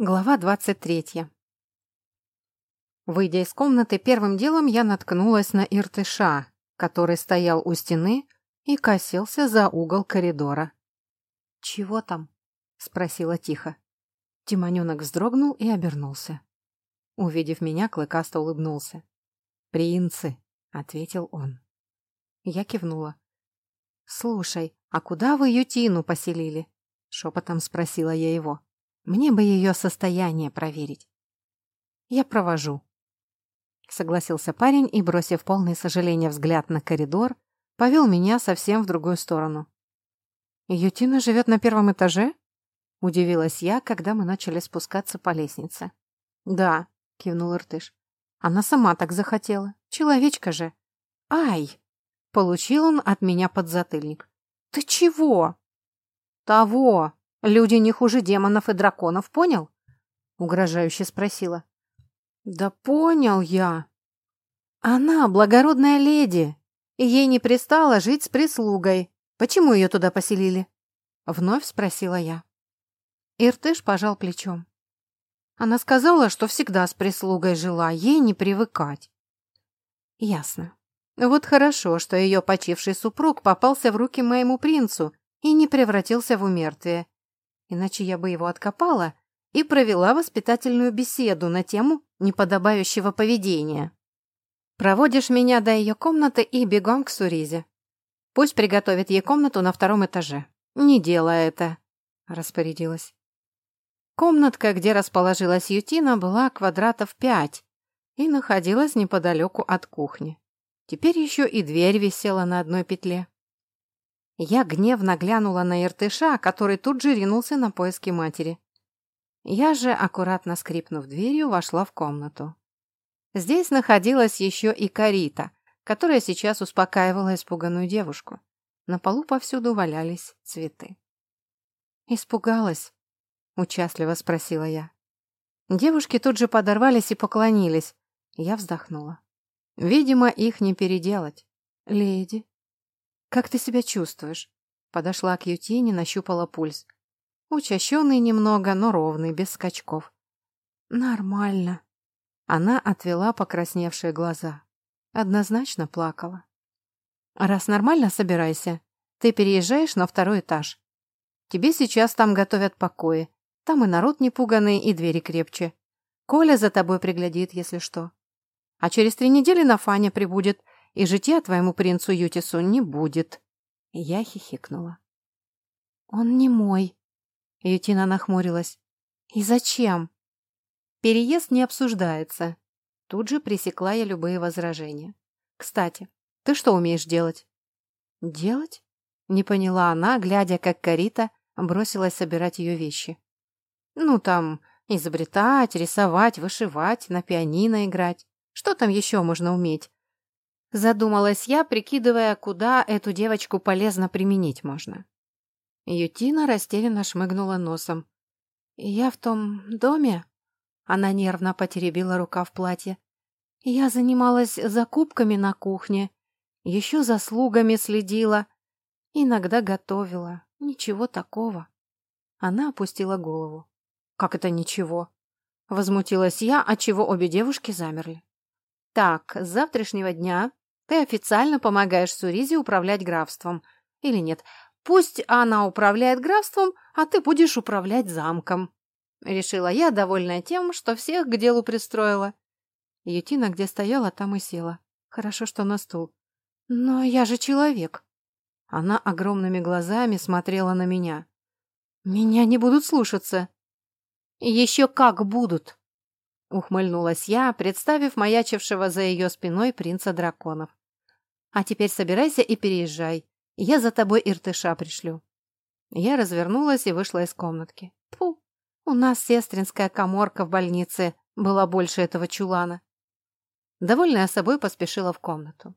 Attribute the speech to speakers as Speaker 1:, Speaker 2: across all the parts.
Speaker 1: Глава двадцать третья. Выйдя из комнаты, первым делом я наткнулась на Иртыша, который стоял у стены и косился за угол коридора. «Чего там?» — спросила тихо. Тимоненок вздрогнул и обернулся. Увидев меня, Клыкасто улыбнулся. «Принцы!» — ответил он. Я кивнула. «Слушай, а куда вы Ютину поселили?» — шепотом спросила я его. Мне бы ее состояние проверить. Я провожу. Согласился парень и, бросив полное сожаление взгляд на коридор, повел меня совсем в другую сторону. «Ютина живет на первом этаже?» — удивилась я, когда мы начали спускаться по лестнице. «Да», — кивнул Иртыш. «Она сама так захотела. Человечка же». «Ай!» — получил он от меня подзатыльник. «Ты чего?» «Того!» Люди не хуже демонов и драконов, понял? Угрожающе спросила. Да понял я. Она благородная леди, и ей не пристало жить с прислугой. Почему ее туда поселили? Вновь спросила я. Иртыш пожал плечом. Она сказала, что всегда с прислугой жила, ей не привыкать. Ясно. Вот хорошо, что ее почивший супруг попался в руки моему принцу и не превратился в умертвие иначе я бы его откопала и провела воспитательную беседу на тему неподобающего поведения. Проводишь меня до ее комнаты и бегом к Суризе. Пусть приготовит ей комнату на втором этаже. Не делай это, распорядилась. Комнатка, где расположилась Ютина, была квадратов пять и находилась неподалеку от кухни. Теперь еще и дверь висела на одной петле. Я гневно глянула на Иртыша, который тут же ринулся на поиски матери. Я же, аккуратно скрипнув дверью, вошла в комнату. Здесь находилась еще и Карита, которая сейчас успокаивала испуганную девушку. На полу повсюду валялись цветы. «Испугалась?» — участливо спросила я. Девушки тут же подорвались и поклонились. Я вздохнула. Видимо, их не переделать. «Леди», «Как ты себя чувствуешь?» Подошла к Ютине, нащупала пульс. Учащенный немного, но ровный, без скачков. «Нормально». Она отвела покрасневшие глаза. Однозначно плакала. «Раз нормально, собирайся. Ты переезжаешь на второй этаж. Тебе сейчас там готовят покои. Там и народ не пуганный, и двери крепче. Коля за тобой приглядит, если что. А через три недели на Фаня прибудет, и житья твоему принцу Ютису не будет. Я хихикнула. Он не мой. Ютина нахмурилась. И зачем? Переезд не обсуждается. Тут же пресекла я любые возражения. Кстати, ты что умеешь делать? Делать? Не поняла она, глядя, как Карита бросилась собирать ее вещи. Ну, там, изобретать, рисовать, вышивать, на пианино играть. Что там еще можно уметь? Задумалась я, прикидывая, куда эту девочку полезно применить можно. Ютина растерянно шмыгнула носом. «Я в том доме?» Она нервно потеребила рука в платье. «Я занималась закупками на кухне, еще за слугами следила, иногда готовила. Ничего такого». Она опустила голову. «Как это ничего?» Возмутилась я, отчего обе девушки замерли. «Так, с завтрашнего дня ты официально помогаешь Суризе управлять графством. Или нет, пусть она управляет графством, а ты будешь управлять замком. Решила я, довольная тем, что всех к делу пристроила. Ютина, где стояла, там и села. Хорошо, что на стул. Но я же человек. Она огромными глазами смотрела на меня. Меня не будут слушаться. Еще как будут. Ухмыльнулась я, представив маячившего за ее спиной принца драконов. А теперь собирайся и переезжай. Я за тобой Иртыша пришлю. Я развернулась и вышла из комнатки. Фу, у нас сестринская коморка в больнице была больше этого чулана. Довольная собой поспешила в комнату.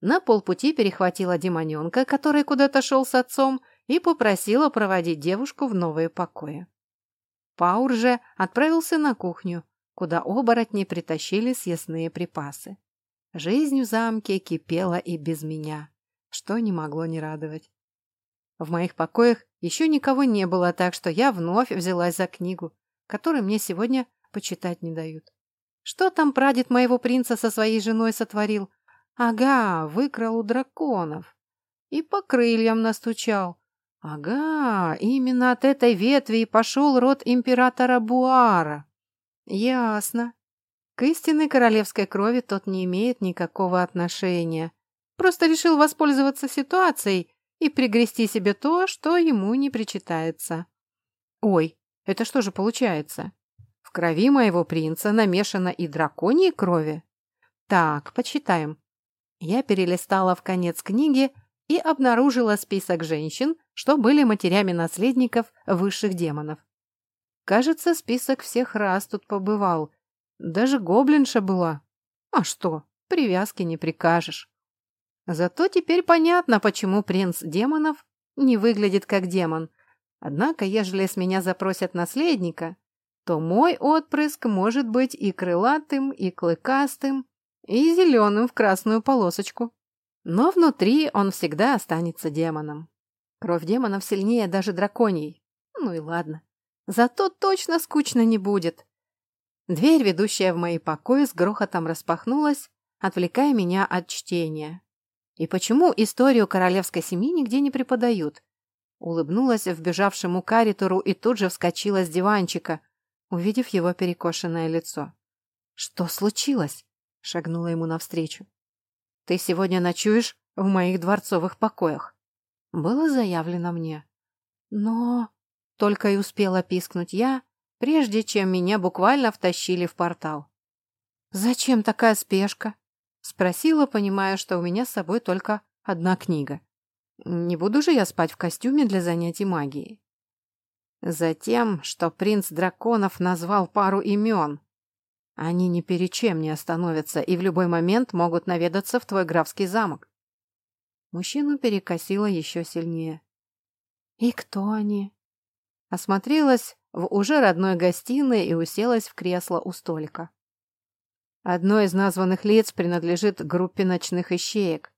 Speaker 1: На полпути перехватила демоненка, который куда-то шел с отцом, и попросила проводить девушку в новые покои. Паур же отправился на кухню, куда оборотни притащили съестные припасы. Жизнь в замке кипела и без меня, что не могло не радовать. В моих покоях еще никого не было, так что я вновь взялась за книгу. который мне сегодня почитать не дают. Что там прадед моего принца со своей женой сотворил? Ага, выкрал у драконов. И по крыльям настучал. Ага, именно от этой ветви и пошел род императора Буара. Ясно. К истинной королевской крови тот не имеет никакого отношения. Просто решил воспользоваться ситуацией и пригрести себе то, что ему не причитается. Ой, это что же получается? В крови моего принца намешано и драконьей крови? Так, почитаем. Я перелистала в конец книги и обнаружила список женщин, что были матерями наследников высших демонов. Кажется, список всех раз тут побывал. Даже гоблинша была. А что, привязки не прикажешь. Зато теперь понятно, почему принц демонов не выглядит как демон. Однако, ежели с меня запросят наследника, то мой отпрыск может быть и крылатым, и клыкастым, и зеленым в красную полосочку. Но внутри он всегда останется демоном. Кровь демонов сильнее даже драконьей. Ну и ладно. Зато точно скучно не будет. Дверь, ведущая в мои покои, с грохотом распахнулась, отвлекая меня от чтения. И почему историю королевской семьи нигде не преподают? Улыбнулась вбежавшему каритору и тут же вскочила с диванчика, увидев его перекошенное лицо. «Что случилось?» — шагнула ему навстречу. «Ты сегодня ночуешь в моих дворцовых покоях?» Было заявлено мне. Но... Только и успела пискнуть я, прежде чем меня буквально втащили в портал. «Зачем такая спешка?» — спросила, понимая, что у меня с собой только одна книга. «Не буду же я спать в костюме для занятий магией?» Затем, что принц драконов назвал пару имен. Они ни перед чем не остановятся и в любой момент могут наведаться в твой графский замок. Мужчину перекосило еще сильнее. «И кто они?» Осмотрелась в уже родной гостиной и уселась в кресло у столика. Одно из названных лиц принадлежит группе ночных ищеек.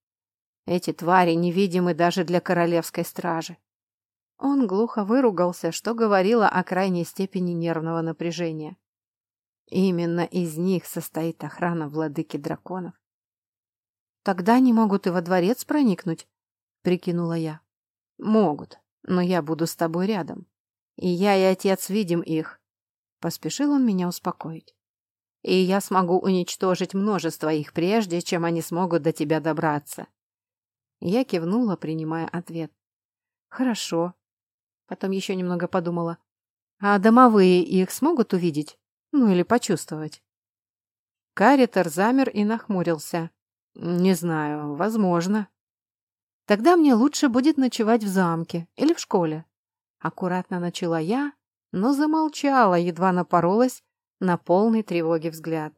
Speaker 1: Эти твари невидимы даже для королевской стражи. Он глухо выругался, что говорило о крайней степени нервного напряжения. Именно из них состоит охрана владыки драконов. «Тогда они могут и во дворец проникнуть», — прикинула я. «Могут, но я буду с тобой рядом. И я и отец видим их», — поспешил он меня успокоить. «И я смогу уничтожить множество их прежде, чем они смогут до тебя добраться». Я кивнула, принимая ответ. «Хорошо, Потом еще немного подумала. А домовые их смогут увидеть? Ну или почувствовать? Каритер замер и нахмурился. Не знаю, возможно. Тогда мне лучше будет ночевать в замке или в школе. Аккуратно начала я, но замолчала, едва напоролась на полный тревоги взгляд.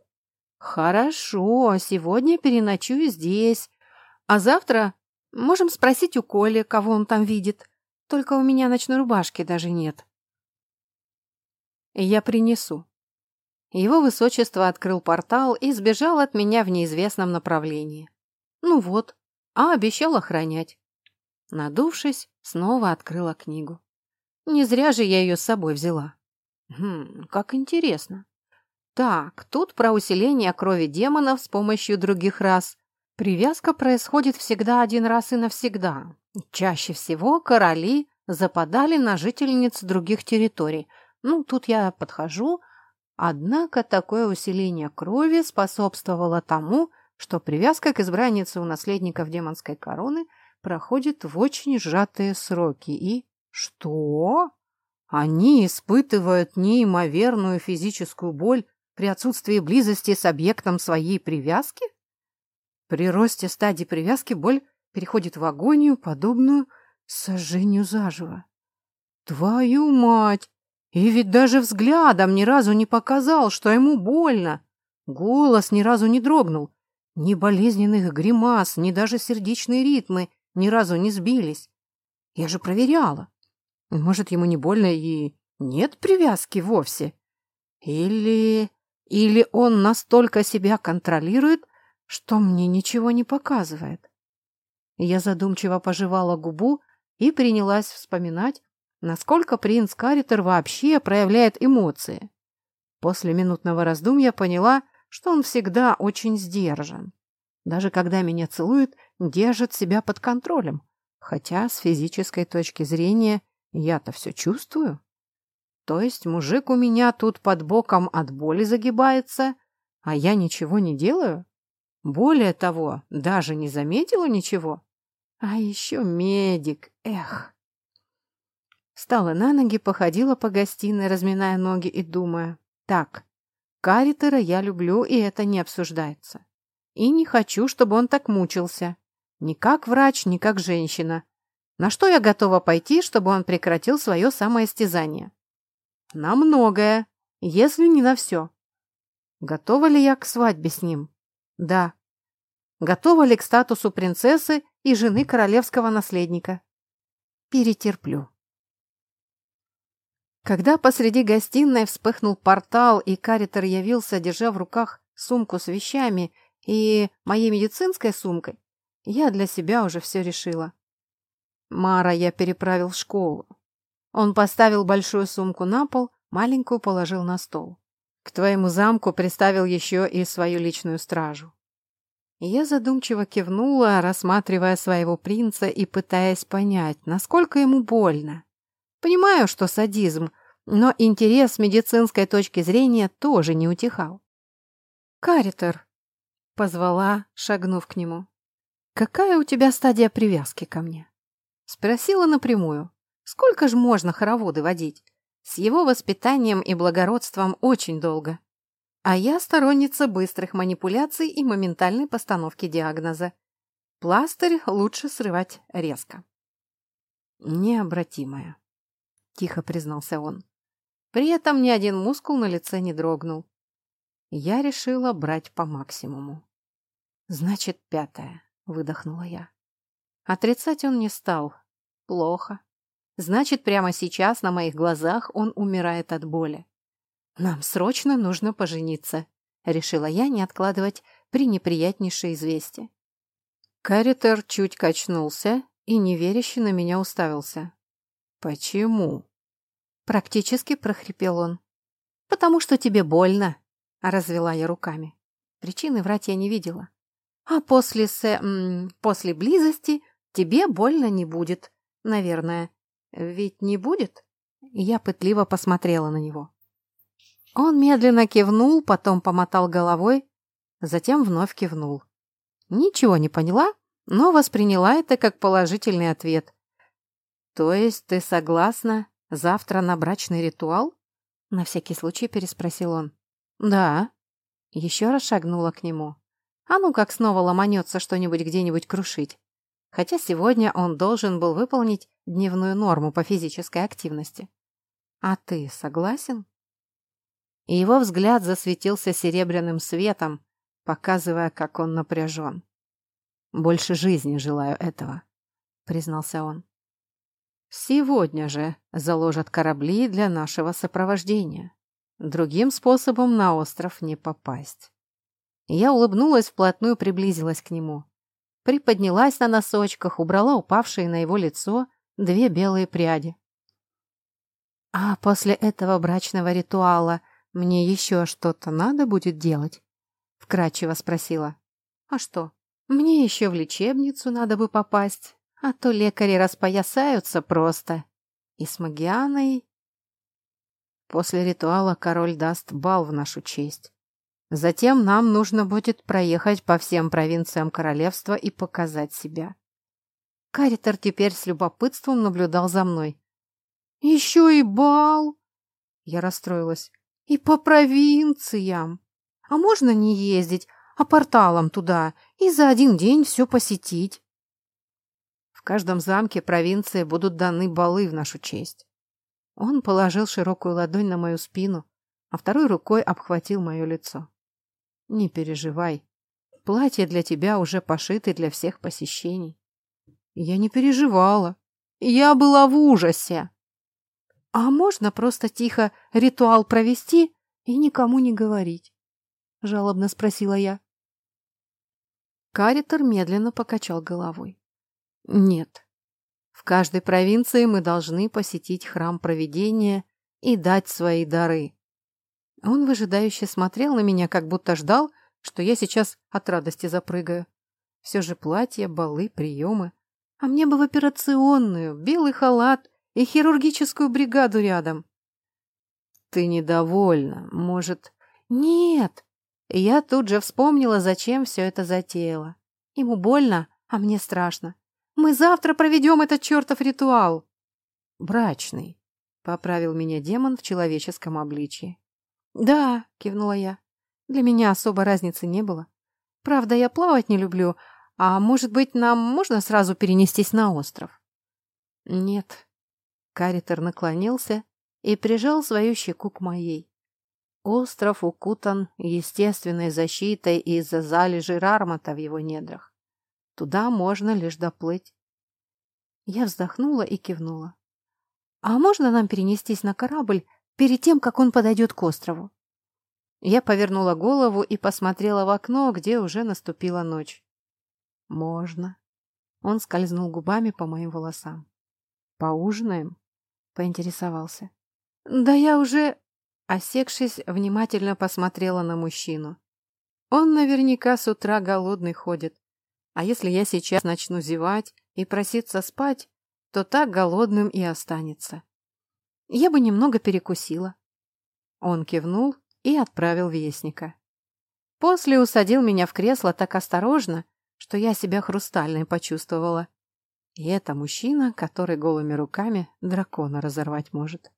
Speaker 1: «Хорошо, сегодня переночую здесь, а завтра можем спросить у Коли, кого он там видит. Только у меня ночной рубашки даже нет. Я принесу. Его высочество открыл портал и сбежал от меня в неизвестном направлении. Ну вот, а обещал охранять. Надувшись, снова открыла книгу. Не зря же я ее с собой взяла. Хм, как интересно. Так, тут про усиление крови демонов с помощью других рас. Привязка происходит всегда один раз и навсегда. Чаще всего короли западали на жительниц других территорий. Ну, тут я подхожу. Однако такое усиление крови способствовало тому, что привязка к избраннице у наследников демонской короны проходит в очень сжатые сроки. И что? Они испытывают неимоверную физическую боль при отсутствии близости с объектом своей привязки? При росте стадии привязки боль переходит в агонию, подобную сожжению заживо. Твою мать! И ведь даже взглядом ни разу не показал, что ему больно. Голос ни разу не дрогнул. Ни болезненных гримас, ни даже сердечные ритмы ни разу не сбились. Я же проверяла. Может, ему не больно и нет привязки вовсе? Или... Или он настолько себя контролирует, что мне ничего не показывает? Я задумчиво пожевала губу и принялась вспоминать, насколько принц Каритер вообще проявляет эмоции. После минутного раздумья поняла, что он всегда очень сдержан. Даже когда меня целует, держит себя под контролем. Хотя с физической точки зрения я-то все чувствую. То есть мужик у меня тут под боком от боли загибается, а я ничего не делаю? Более того, даже не заметила ничего. А еще медик, эх. Встала на ноги, походила по гостиной, разминая ноги и думая. Так, Каритера я люблю, и это не обсуждается. И не хочу, чтобы он так мучился. Ни как врач, ни как женщина. На что я готова пойти, чтобы он прекратил свое самоистязание? На многое, если не на все. Готова ли я к свадьбе с ним? Да. Готова ли к статусу принцессы и жены королевского наследника? Перетерплю. Когда посреди гостиной вспыхнул портал, и Каритер явился, держа в руках сумку с вещами и моей медицинской сумкой, я для себя уже все решила. Мара я переправил в школу. Он поставил большую сумку на пол, маленькую положил на стол. К твоему замку приставил еще и свою личную стражу. Я задумчиво кивнула, рассматривая своего принца и пытаясь понять, насколько ему больно. Понимаю, что садизм, но интерес с медицинской точки зрения тоже не утихал. «Каритер», — позвала, шагнув к нему, — «какая у тебя стадия привязки ко мне?» Спросила напрямую, сколько ж можно хороводы водить? С его воспитанием и благородством очень долго. А я сторонница быстрых манипуляций и моментальной постановки диагноза. Пластырь лучше срывать резко. Необратимая. — тихо признался он. При этом ни один мускул на лице не дрогнул. Я решила брать по максимуму. «Значит, пятое», — выдохнула я. Отрицать он не стал. Плохо. Значит, прямо сейчас на моих глазах он умирает от боли. «Нам срочно нужно пожениться», — решила я не откладывать при неприятнейшее известие. Каритер чуть качнулся и неверяще на меня уставился. «Почему?» Практически прохрипел он. «Потому что тебе больно», — развела я руками. Причины врать я не видела. «А после. М, после близости тебе больно не будет, наверное. Ведь не будет?» Я пытливо посмотрела на него. Он медленно кивнул, потом помотал головой, затем вновь кивнул. Ничего не поняла, но восприняла это как положительный ответ. «То есть ты согласна завтра на брачный ритуал?» На всякий случай переспросил он. «Да». Еще раз шагнула к нему. А ну как снова ломанется что-нибудь где-нибудь крушить. Хотя сегодня он должен был выполнить дневную норму по физической активности. «А ты согласен?» И его взгляд засветился серебряным светом, показывая, как он напряжен. «Больше жизни желаю этого», — признался он. Сегодня же заложат корабли для нашего сопровождения. Другим способом на остров не попасть. Я улыбнулась, вплотную приблизилась к нему. Приподнялась на носочках, убрала упавшие на его лицо две белые пряди. «А после этого брачного ритуала мне еще что-то надо будет делать?» — вкратчиво спросила. «А что, мне еще в лечебницу надо бы попасть, а то лекари распоясаются просто. И с Магианой... После ритуала король даст бал в нашу честь. Затем нам нужно будет проехать по всем провинциям королевства и показать себя. Каритер теперь с любопытством наблюдал за мной. «Еще и бал!» Я расстроилась. «И по провинциям! А можно не ездить, а порталом туда и за один день все посетить?» каждом замке провинции будут даны балы в нашу честь. Он положил широкую ладонь на мою спину, а второй рукой обхватил мое лицо. Не переживай. Платье для тебя уже пошиты для всех посещений. Я не переживала. Я была в ужасе. А можно просто тихо ритуал провести и никому не говорить? Жалобно спросила я. Каритер медленно покачал головой. Нет. В каждой провинции мы должны посетить храм провидения и дать свои дары. Он выжидающе смотрел на меня, как будто ждал, что я сейчас от радости запрыгаю. Все же платья, балы, приемы. А мне бы в операционную, белый халат и хирургическую бригаду рядом. Ты недовольна, может... Нет! Я тут же вспомнила, зачем все это затеяла. Ему больно, а мне страшно. Мы завтра проведем этот чертов ритуал. Брачный, поправил меня демон в человеческом обличии. Да, кивнула я. Для меня особо разницы не было. Правда, я плавать не люблю, а может быть, нам можно сразу перенестись на остров? Нет. Каритер наклонился и прижал свою щеку к моей. Остров укутан естественной защитой из-за залежи рармата в его недрах. Туда можно лишь доплыть. Я вздохнула и кивнула. «А можно нам перенестись на корабль перед тем, как он подойдет к острову?» Я повернула голову и посмотрела в окно, где уже наступила ночь. «Можно». Он скользнул губами по моим волосам. «Поужинаем?» — поинтересовался. «Да я уже...» Осекшись, внимательно посмотрела на мужчину. Он наверняка с утра голодный ходит. А если я сейчас начну зевать и проситься спать, то так голодным и останется. Я бы немного перекусила. Он кивнул и отправил вестника. После усадил меня в кресло так осторожно, что я себя хрустальной почувствовала. И это мужчина, который голыми руками дракона разорвать может.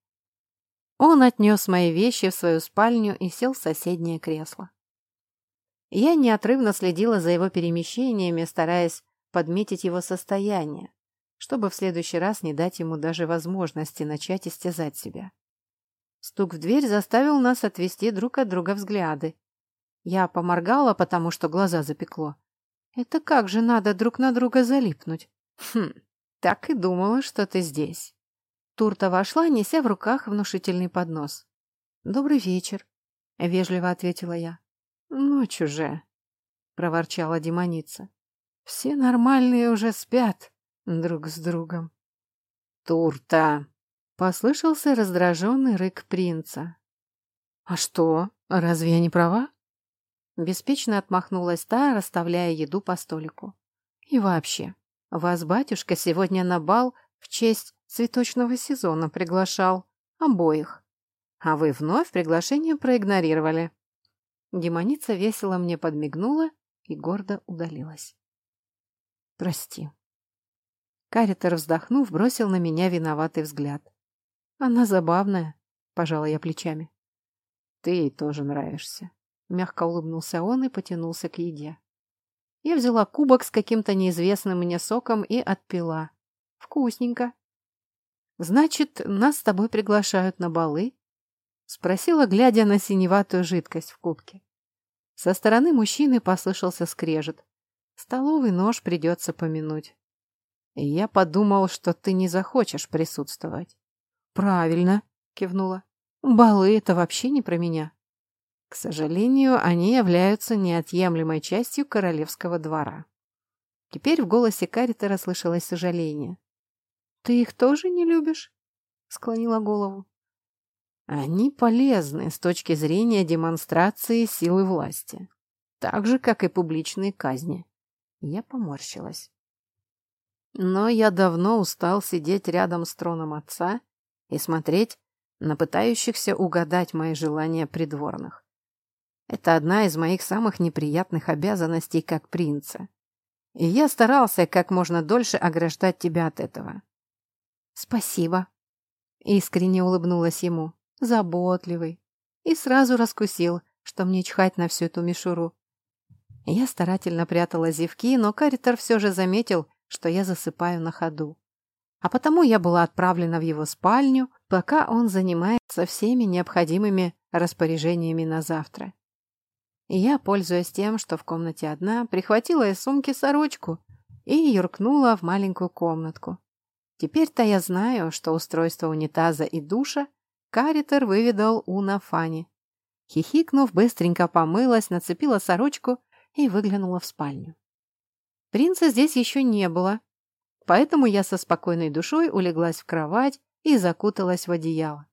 Speaker 1: Он отнес мои вещи в свою спальню и сел в соседнее кресло. Я неотрывно следила за его перемещениями, стараясь подметить его состояние, чтобы в следующий раз не дать ему даже возможности начать истязать себя. Стук в дверь заставил нас отвести друг от друга взгляды. Я поморгала, потому что глаза запекло. Это как же надо друг на друга залипнуть? Хм, так и думала, что ты здесь. Турта вошла, неся в руках внушительный поднос. «Добрый вечер», — вежливо ответила я. «Ночь уже», — проворчала демоница. «Все нормальные уже спят друг с другом». «Турта!» — послышался раздраженный рык принца. «А что, разве я не права?» Беспечно отмахнулась та, расставляя еду по столику. «И вообще, вас батюшка сегодня на бал в честь цветочного сезона приглашал. Обоих. А вы вновь приглашение проигнорировали. Демоница весело мне подмигнула и гордо удалилась. «Прости». Каритер, вздохнув, бросил на меня виноватый взгляд. «Она забавная», — пожала я плечами. «Ты ей тоже нравишься», — мягко улыбнулся он и потянулся к еде. Я взяла кубок с каким-то неизвестным мне соком и отпила. Вкусненько. «Значит, нас с тобой приглашают на балы?» — спросила, глядя на синеватую жидкость в кубке. Со стороны мужчины послышался скрежет. Столовый нож придется помянуть. И я подумал, что ты не захочешь присутствовать. Правильно, кивнула. Балы — это вообще не про меня. К сожалению, они являются неотъемлемой частью королевского двора. Теперь в голосе Карита расслышалось сожаление. «Ты их тоже не любишь?» — склонила голову. Они полезны с точки зрения демонстрации силы власти, так же, как и публичные казни. Я поморщилась. Но я давно устал сидеть рядом с троном отца и смотреть на пытающихся угадать мои желания придворных. Это одна из моих самых неприятных обязанностей как принца. И я старался как можно дольше ограждать тебя от этого. «Спасибо», — искренне улыбнулась ему заботливый, и сразу раскусил, что мне чхать на всю эту мишуру. Я старательно прятала зевки, но Каритер все же заметил, что я засыпаю на ходу. А потому я была отправлена в его спальню, пока он занимается всеми необходимыми распоряжениями на завтра. И я, пользуясь тем, что в комнате одна, прихватила из сумки сорочку и юркнула в маленькую комнатку. Теперь-то я знаю, что устройство унитаза и душа Каритер выведал у Нафани. Хихикнув, быстренько помылась, нацепила сорочку и выглянула в спальню. Принца здесь еще не было. Поэтому я со спокойной душой улеглась в кровать и закуталась в одеяло.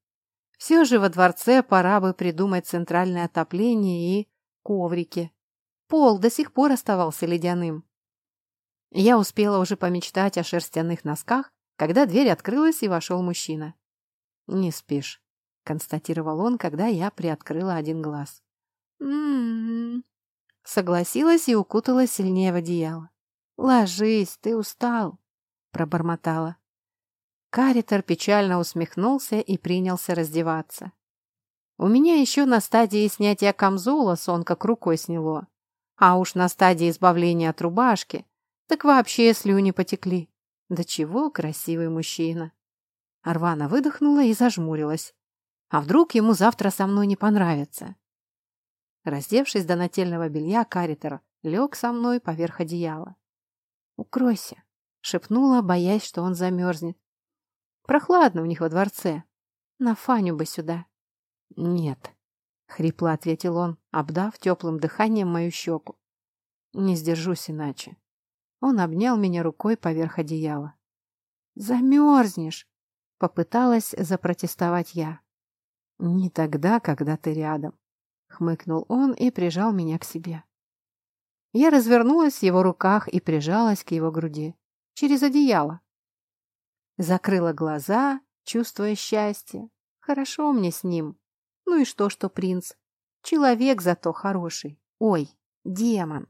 Speaker 1: Все же во дворце пора бы придумать центральное отопление и коврики. Пол до сих пор оставался ледяным. Я успела уже помечтать о шерстяных носках, когда дверь открылась и вошел мужчина. «Не спишь», — констатировал он, когда я приоткрыла один глаз. «М-м-м», согласилась и укуталась сильнее в одеяло. «Ложись, ты устал», — пробормотала. Каритер печально усмехнулся и принялся раздеваться. У меня еще на стадии снятия камзола сон как рукой сняло. А уж на стадии избавления от рубашки, так вообще слюни потекли. Да чего красивый мужчина. Арвана выдохнула и зажмурилась. А вдруг ему завтра со мной не понравится? Раздевшись до нательного белья, Каритер лег со мной поверх одеяла. «Укройся», — шепнула, боясь, что он замерзнет. «Прохладно у них во дворце. На Фаню бы сюда». «Нет», — хрипло ответил он, обдав теплым дыханием мою щеку. «Не сдержусь иначе». Он обнял меня рукой поверх одеяла. «Замерзнешь!» — попыталась запротестовать я. «Не тогда, когда ты рядом», — хмыкнул он и прижал меня к себе. Я развернулась в его руках и прижалась к его груди. Через одеяло. Закрыла глаза, чувствуя счастье. Хорошо мне с ним. Ну и что, что принц? Человек зато хороший. Ой, демон.